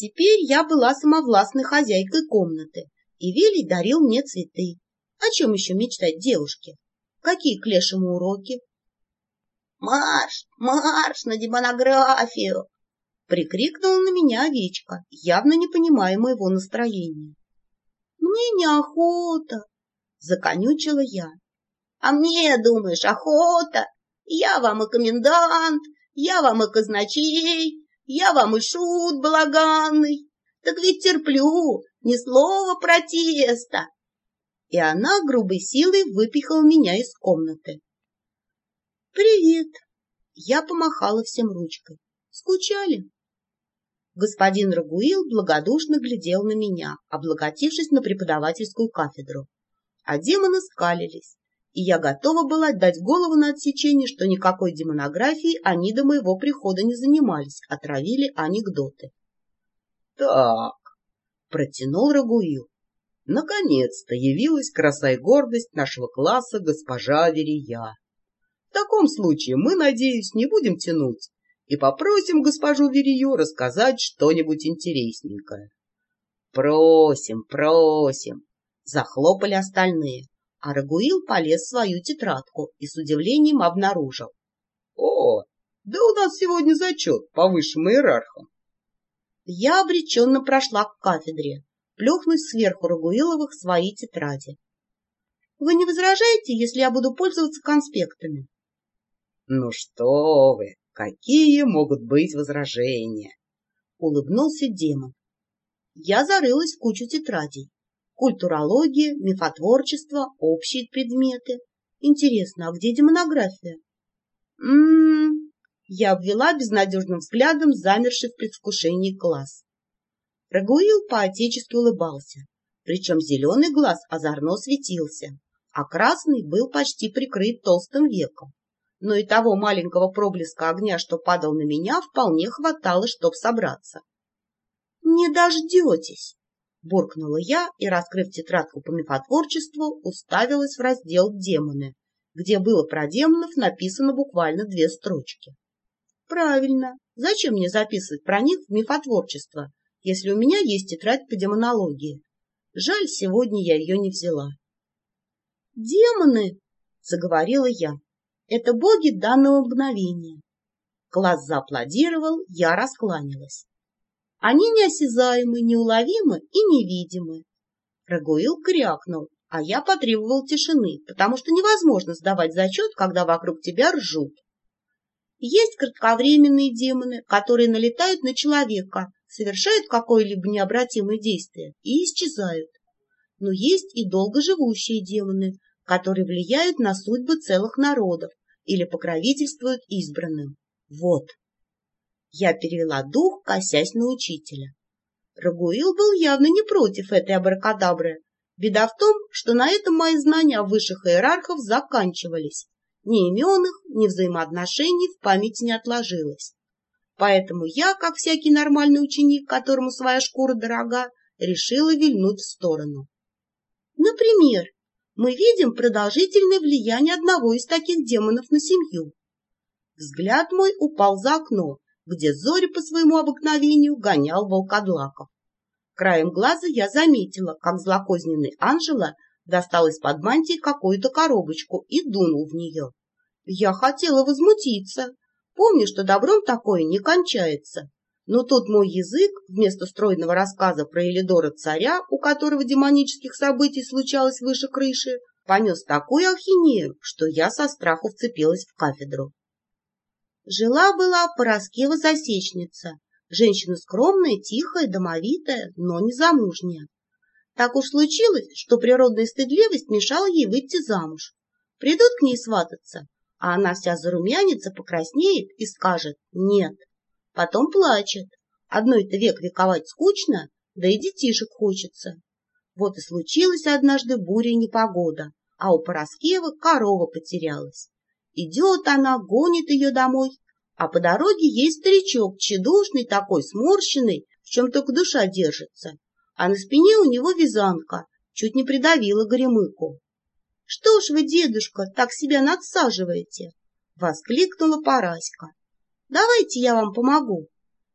Теперь я была самовластной хозяйкой комнаты, и Вилли дарил мне цветы. О чем еще мечтать девушке? Какие к уроки? «Марш! Марш на демонографию!» Прикрикнула на меня овечка, явно не понимая моего настроения. «Мне неохота!» — законючила я. «А мне, думаешь, охота? Я вам и комендант, я вам и казначей, я вам и шут балаганный. Так ведь терплю, ни слова протеста!» И она грубой силой выпихала меня из комнаты. «Привет!» Я помахала всем ручкой. «Скучали?» Господин Рагуил благодушно глядел на меня, облокотившись на преподавательскую кафедру. А демоны скалились, и я готова была дать голову на отсечение, что никакой демонографией они до моего прихода не занимались, отравили анекдоты. — Так, — протянул Рагуил, — наконец-то явилась краса и гордость нашего класса госпожа Верия. В таком случае мы, надеюсь, не будем тянуть и попросим госпожу Верию рассказать что-нибудь интересненькое. Просим, просим, захлопали остальные, а Рагуил полез в свою тетрадку и с удивлением обнаружил. О, да у нас сегодня зачет по высшим иерархам. Я обреченно прошла к кафедре, плюхнув сверху Рагуиловых свои тетради. Вы не возражаете, если я буду пользоваться конспектами? Ну что вы, какие могут быть возражения? Улыбнулся демон. Я зарылась в кучу тетрадей. Культурология, мифотворчество, общие предметы. Интересно, а где демонография? М-м-м. Я обвела безнадежным взглядом замерший в предвкушении класс. Рагуил поотечески улыбался, причем зеленый глаз озорно светился, а красный был почти прикрыт толстым веком но и того маленького проблеска огня, что падал на меня, вполне хватало, чтоб собраться. — Не дождетесь! — буркнула я и, раскрыв тетрадку по мифотворчеству, уставилась в раздел «Демоны», где было про демонов написано буквально две строчки. Правильно. Зачем мне записывать про них в мифотворчество, если у меня есть тетрадь по демонологии? Жаль, сегодня я ее не взяла. «Демоны!» — заговорила я. Это боги данного мгновения. Класс зааплодировал, я раскланялась. Они неосязаемы, неуловимы и невидимы. Рагуил крякнул, а я потребовал тишины, потому что невозможно сдавать зачет, когда вокруг тебя ржут. Есть кратковременные демоны, которые налетают на человека, совершают какое-либо необратимое действие и исчезают. Но есть и долгоживущие демоны, которые влияют на судьбы целых народов, или покровительствуют избранным. Вот. Я перевела дух, косясь на учителя. Рагуил был явно не против этой абракадабры. Беда в том, что на этом мои знания о высших иерархов заканчивались. Ни имен их, ни взаимоотношений в памяти не отложилось. Поэтому я, как всякий нормальный ученик, которому своя шкура дорога, решила вильнуть в сторону. Например, мы видим продолжительное влияние одного из таких демонов на семью. Взгляд мой упал за окно, где Зори по своему обыкновению гонял волкодлаков. Краем глаза я заметила, как злокозненный Анжела достал из-под мантии какую-то коробочку и дунул в нее. Я хотела возмутиться. Помню, что добром такое не кончается. Но тут мой язык, вместо стройного рассказа про Элидора царя, у которого демонических событий случалось выше крыши, понес такую ахинею, что я со страху вцепилась в кафедру. Жила-была Пороскева засечница, женщина скромная, тихая, домовитая, но не замужняя. Так уж случилось, что природная стыдливость мешала ей выйти замуж. Придут к ней свататься, а она вся зарумянится, покраснеет и скажет «нет» потом плачет. Одной-то век вековать скучно, да и детишек хочется. Вот и случилась однажды буря и непогода, а у Пороскевы корова потерялась. Идет она, гонит ее домой, а по дороге есть старичок, тщедушный такой, сморщенный, в чем только душа держится, а на спине у него вязанка, чуть не придавила горемыку. — Что ж вы, дедушка, так себя надсаживаете? — воскликнула Параська. Давайте я вам помогу.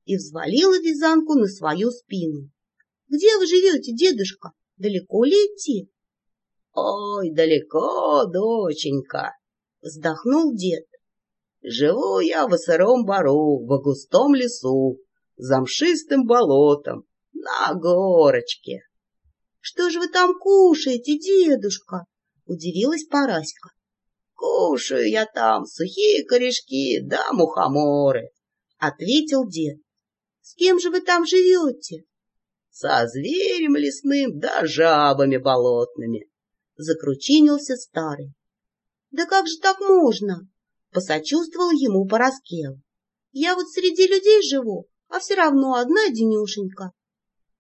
и взвалила вязанку на свою спину. — Где вы живете, дедушка? Далеко ли идти? — Ой, далеко, доченька, — вздохнул дед. — Живу я в сыром бару, в густом лесу, за мшистым болотом, на горочке. — Что же вы там кушаете, дедушка? — удивилась Параська. — Кушаю я там сухие корешки да мухоморы, — ответил дед. — С кем же вы там живете? — Со зверем лесным да жабами болотными, — закручинился старый. — Да как же так можно? — посочувствовал ему Пороскел. — Я вот среди людей живу, а все равно одна денюшенька.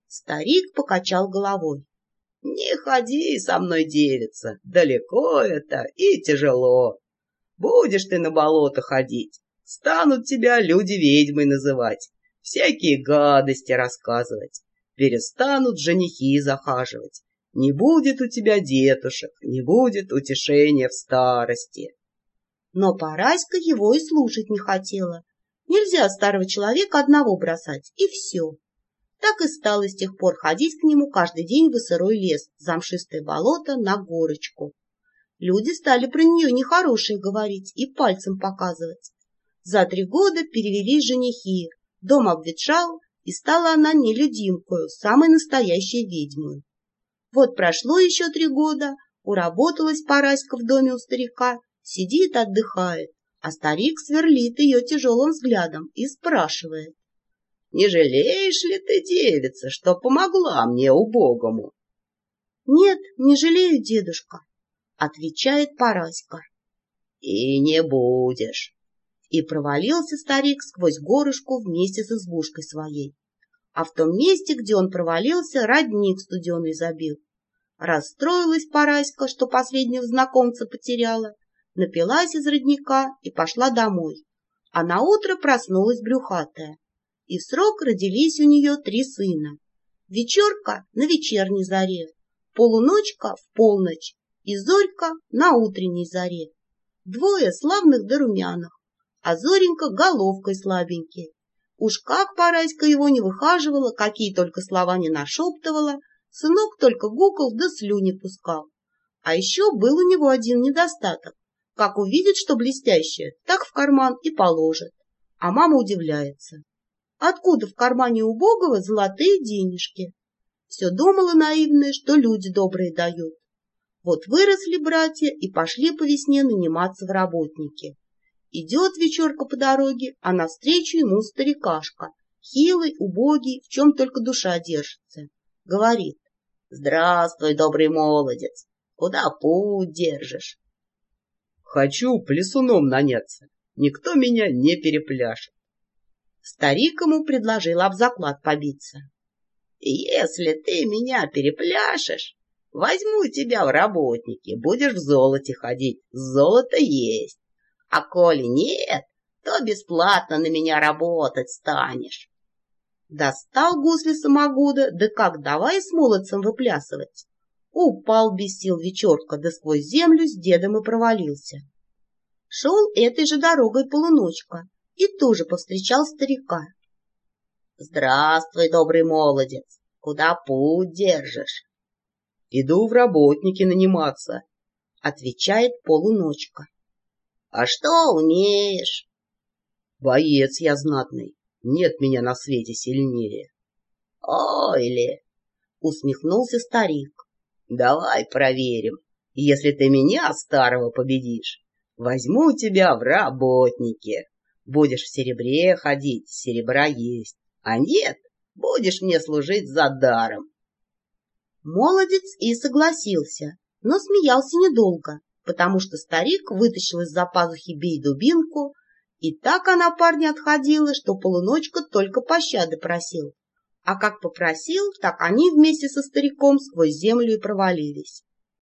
Старик покачал головой. Не ходи со мной, девица, далеко это и тяжело. Будешь ты на болото ходить, станут тебя люди ведьмой называть, всякие гадости рассказывать, перестанут женихи захаживать. Не будет у тебя детушек, не будет утешения в старости. Но Параська его и слушать не хотела. Нельзя старого человека одного бросать, и все так и стала с тех пор ходить к нему каждый день в сырой лес, замшистое болото, на горочку. Люди стали про нее нехорошее говорить и пальцем показывать. За три года перевелись женихи, дом обветшал, и стала она нелюдимкою, самой настоящей ведьмой. Вот прошло еще три года, уработалась Параська в доме у старика, сидит, отдыхает, а старик сверлит ее тяжелым взглядом и спрашивает. Не жалеешь ли ты, девица, что помогла мне убогому? — Нет, не жалею, дедушка, — отвечает Параська. — И не будешь. И провалился старик сквозь горушку вместе с избушкой своей. А в том месте, где он провалился, родник студеный забил. Расстроилась Параська, что последнего знакомца потеряла, напилась из родника и пошла домой. А наутро проснулась брюхатая и в срок родились у нее три сына. Вечерка на вечерней заре, полуночка в полночь и зорька на утренней заре. Двое славных да румяных, а Зоренька головкой слабенький. Уж как Параська его не выхаживала, какие только слова не нашептывала, сынок только гукал да слюни пускал. А еще был у него один недостаток. Как увидит, что блестящее, так в карман и положит. А мама удивляется. Откуда в кармане убогого золотые денежки? Все думала наивная, что люди добрые дают. Вот выросли братья и пошли по весне наниматься в работники. Идет вечерка по дороге, а навстречу ему старикашка, хилый, убогий, в чем только душа держится. Говорит, «Здравствуй, добрый молодец, куда путь держишь?» «Хочу плесуном наняться, никто меня не перепляшет. Старик ему предложил об заклад побиться. — Если ты меня перепляшешь, возьму тебя в работники, будешь в золоте ходить, золото есть. А коли нет, то бесплатно на меня работать станешь. Достал гусли самогуда, да как давай с молодцем выплясывать. Упал без сил вечерка, да сквозь землю с дедом и провалился. Шел этой же дорогой полуночка, и тоже повстречал старика. — Здравствуй, добрый молодец! Куда путь держишь? — Иду в работники наниматься, — отвечает полуночка. — А что умеешь? — Боец я знатный, нет меня на свете сильнее. — Ой усмехнулся старик. — Давай проверим, если ты меня, старого, победишь, возьму тебя в работники. Будешь в серебре ходить, серебра есть. А нет, будешь мне служить за даром. Молодец и согласился, но смеялся недолго, потому что старик вытащил из-за пазухи бей-дубинку, и так она парня отходила, что полуночка только пощады просил. А как попросил, так они вместе со стариком сквозь землю и провалились.